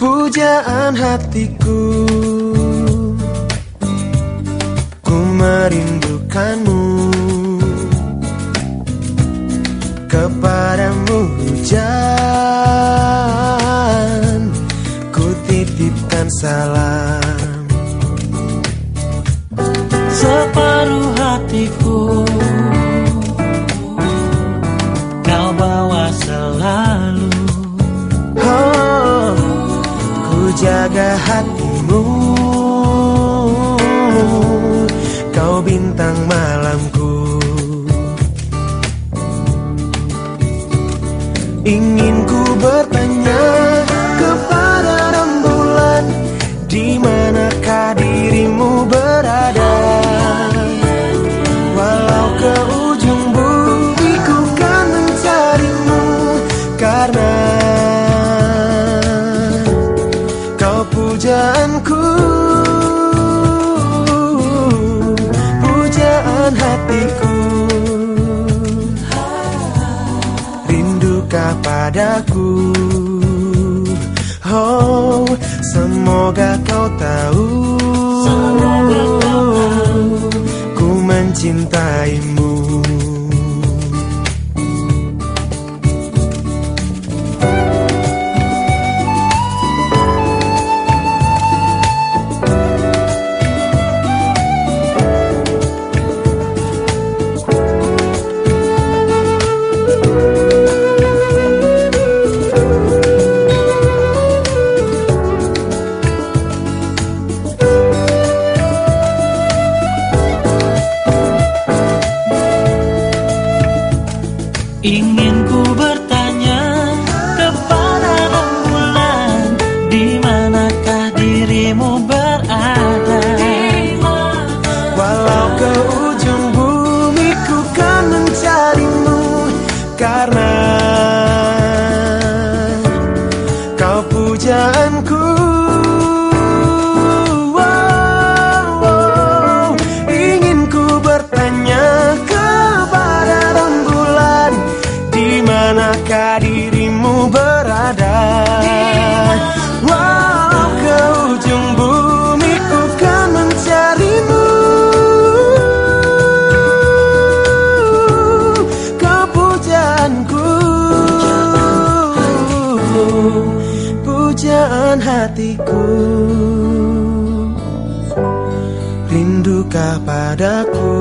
Pujaan hatiku Ku merindukanmu. Kepadamu hujan Ku titipkan salam. Separuh hatiku jaga hatimu. Kau bintang malamku. Ingin ku bertanya pujaanku Pujaan hatiku. Rindukah padaku Oh, semoga kau tahu Ingin ku bertanya Pujaan hatiku. Rindukah padaku.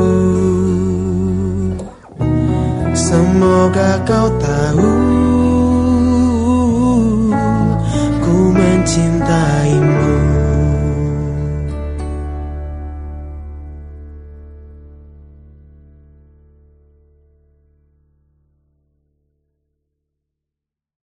Semoga kau tahu. Ku mencintaimu